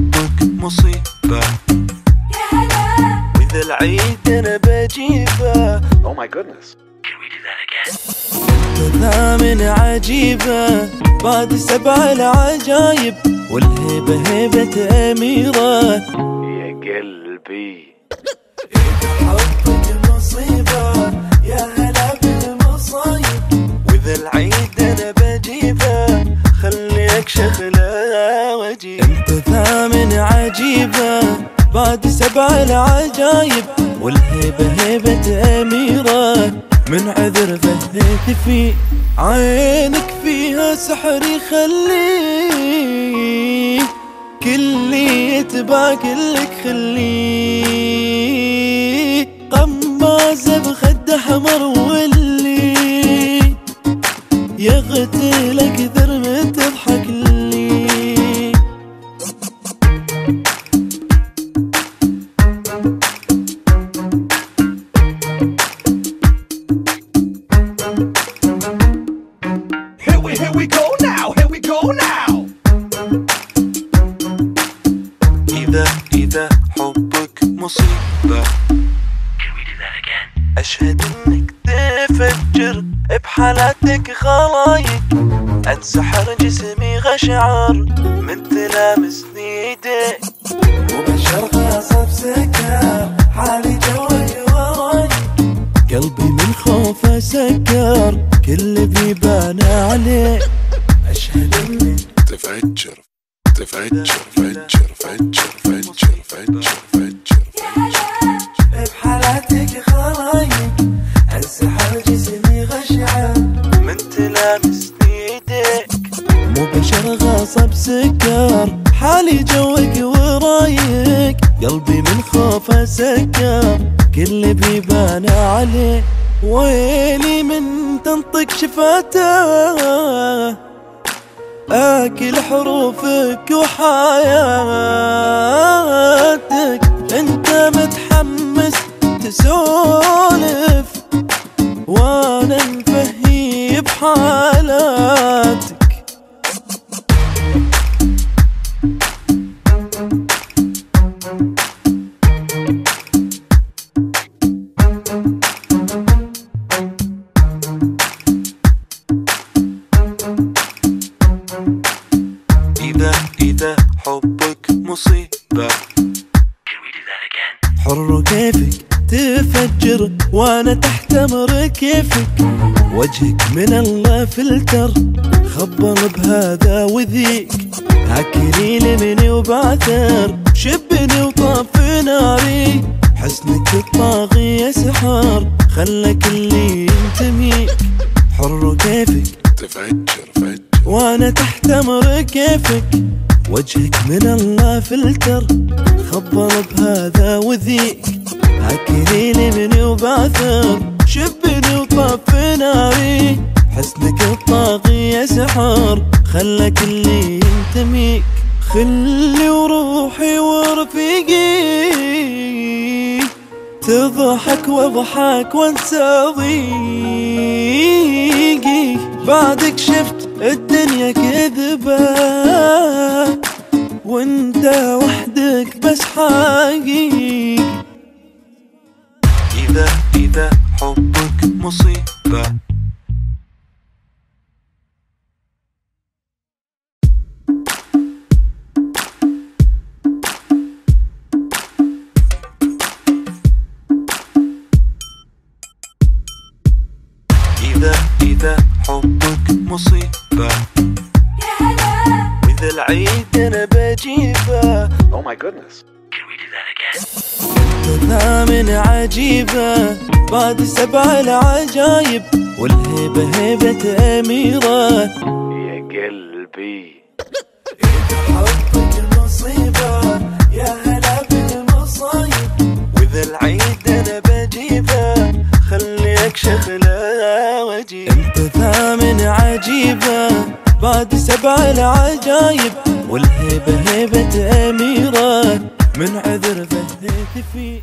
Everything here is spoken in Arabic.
حبك مصيبة. وإذا العيد أنا بجيبة. Oh my goodness. ثامن عجيبة. بعد سبع العجايب والهيبة هيبة أميرة. يا قلبي. أنت ثامن عجيبة بعد سبع العجايب والهيبة هيبة أميرة. من عذر فهيت في عينك فيها سحر يخليه كلي يتبع كلك خليه قمازة بخد حمر واللي مصيبة أشهد إنك تفجر بحالاتك خلايق أتسحر جسمي غشعر من تلامسني ايديك وبشر غصب سكر حالي جوي وراي قلبي من خوفه سكر كل بيبان عليه. أشهد إنك تفجر تفجر فجر فجر فجر فجر. مو بشر غصب سكر. حالي جوك ورايك قلبي من خوفه سكر. كل بيبان عليه ويلي من تنطق شفاته. أكل حروفك وحياتك مصيبة حر كيفك تفجر وأنا تحت أمر كيفك. وجهك من الله فلتر خبر بهذا وذيك. هكري لمني وبعثر شبني وطاف ناري. حسنك الطاغي يا سحر خلك اللي ينتميك. حر كيفك تفجر فجر. وأنا تحت أمر كيفك. وجهك من الله فلتر خبر بهذا وذيك هكذي مني وبعثر شبني وطف ناري. حسنك الطاغي يا سحر خلك اللي ينتميك. خلي وروحي ورفيقي تضحك واضحك وانسى ضيقي. بعدك شفت الدنيا كذبة. مصيبة إذا إذا حبك مصيبة وإذا العيد أنا بجيبه Oh my goodness. ثامن عجيبة. بعد سبع العجايب والهيبة هيبة أميرة. يا قلبي. حبك مصيبة يا هلا بالمصايب. وإذا العيد أنا بجيبه خليك شغلة وجيب. أنت ثامن عجيبة بعد سبع العجايب والهيبة هيبة أميرة. من عذر فهيت فيه